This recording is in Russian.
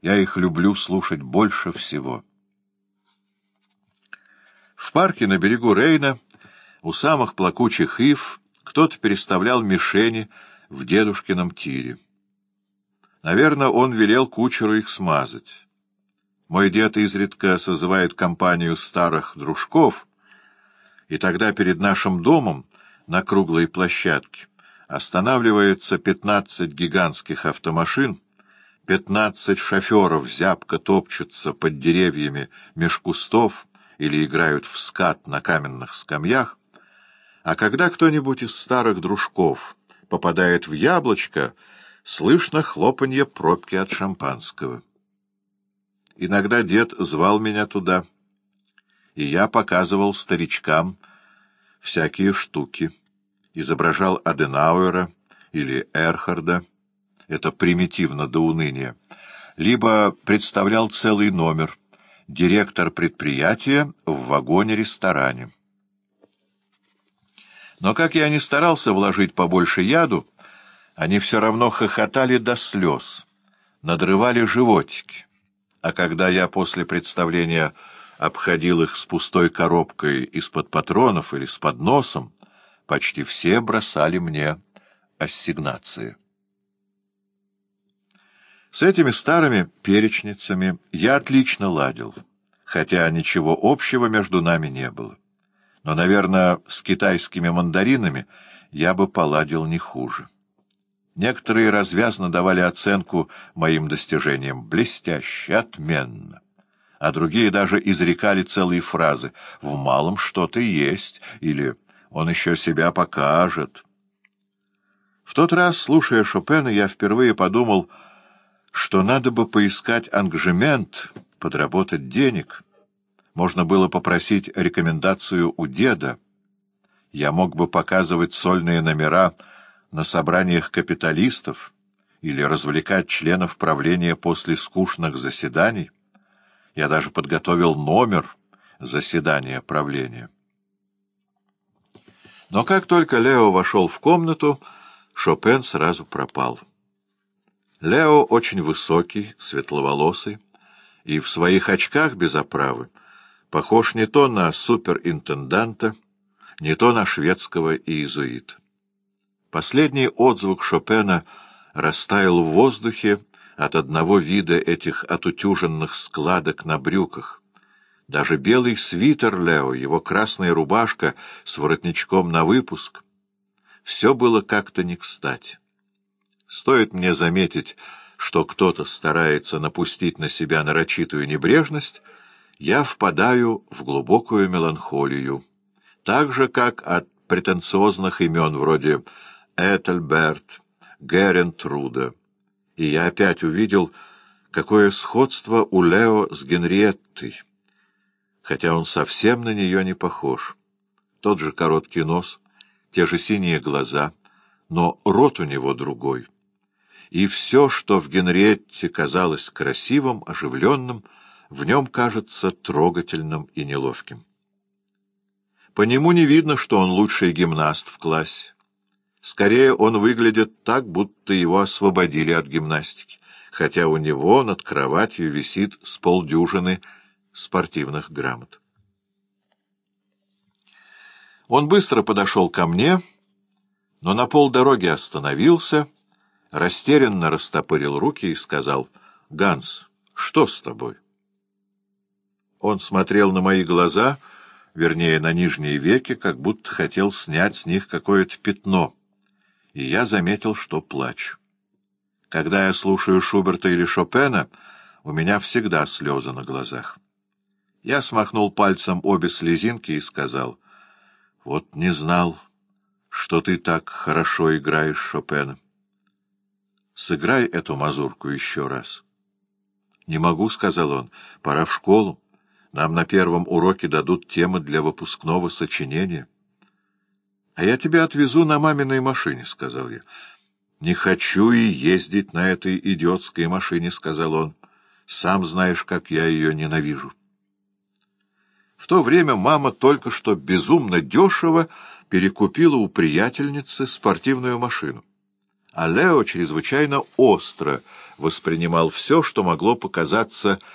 Я их люблю слушать больше всего. В парке на берегу Рейна, у самых плакучих ив, кто-то переставлял мишени в дедушкином тире. Наверное, он велел кучеру их смазать. Мой дед изредка созывает компанию старых дружков, и тогда перед нашим домом на круглой площадке останавливается пятнадцать гигантских автомашин, пятнадцать шоферов зябко топчутся под деревьями меж кустов или играют в скат на каменных скамьях, а когда кто-нибудь из старых дружков попадает в яблочко, слышно хлопанье пробки от шампанского. Иногда дед звал меня туда, и я показывал старичкам всякие штуки, изображал Аденауэра или Эрхарда, это примитивно до уныния, либо представлял целый номер, директор предприятия в вагоне-ресторане. Но как я не старался вложить побольше яду, они все равно хохотали до слез, надрывали животики. А когда я после представления обходил их с пустой коробкой из-под патронов или с подносом, почти все бросали мне ассигнации. С этими старыми перечницами я отлично ладил, хотя ничего общего между нами не было. Но, наверное, с китайскими мандаринами я бы поладил не хуже. Некоторые развязно давали оценку моим достижениям «блестяще», «отменно», а другие даже изрекали целые фразы «в малом что-то есть» или «он еще себя покажет». В тот раз, слушая Шопена, я впервые подумал, что надо бы поискать ангажемент, подработать денег. Можно было попросить рекомендацию у деда. Я мог бы показывать сольные номера на собраниях капиталистов или развлекать членов правления после скучных заседаний. Я даже подготовил номер заседания правления. Но как только Лео вошел в комнату, Шопен сразу пропал. Лео очень высокий, светловолосый, и в своих очках без оправы похож не то на суперинтенданта, не то на шведского иезуита. Последний отзвук Шопена растаял в воздухе от одного вида этих отутюженных складок на брюках. Даже белый свитер Лео, его красная рубашка с воротничком на выпуск — все было как-то не кстати. Стоит мне заметить, что кто-то старается напустить на себя нарочитую небрежность, я впадаю в глубокую меланхолию, так же, как от претенциозных имен вроде Этельберт, Герентруда. И я опять увидел, какое сходство у Лео с Генриеттой, хотя он совсем на нее не похож. Тот же короткий нос, те же синие глаза, но рот у него другой. И все, что в Генриетте казалось красивым, оживленным, в нем кажется трогательным и неловким. По нему не видно, что он лучший гимнаст в классе. Скорее, он выглядит так, будто его освободили от гимнастики, хотя у него над кроватью висит с полдюжины спортивных грамот. Он быстро подошел ко мне, но на полдороги остановился, растерянно растопырил руки и сказал, «Ганс, что с тобой?» Он смотрел на мои глаза, вернее, на нижние веки, как будто хотел снять с них какое-то пятно — и я заметил, что плачу. Когда я слушаю Шуберта или Шопена, у меня всегда слезы на глазах. Я смахнул пальцем обе слезинки и сказал, «Вот не знал, что ты так хорошо играешь Шопена. Сыграй эту мазурку еще раз». «Не могу», — сказал он, — «пора в школу. Нам на первом уроке дадут темы для выпускного сочинения». — А я тебя отвезу на маминой машине, — сказал я. — Не хочу и ездить на этой идиотской машине, — сказал он. — Сам знаешь, как я ее ненавижу. В то время мама только что безумно дешево перекупила у приятельницы спортивную машину. А Лео чрезвычайно остро воспринимал все, что могло показаться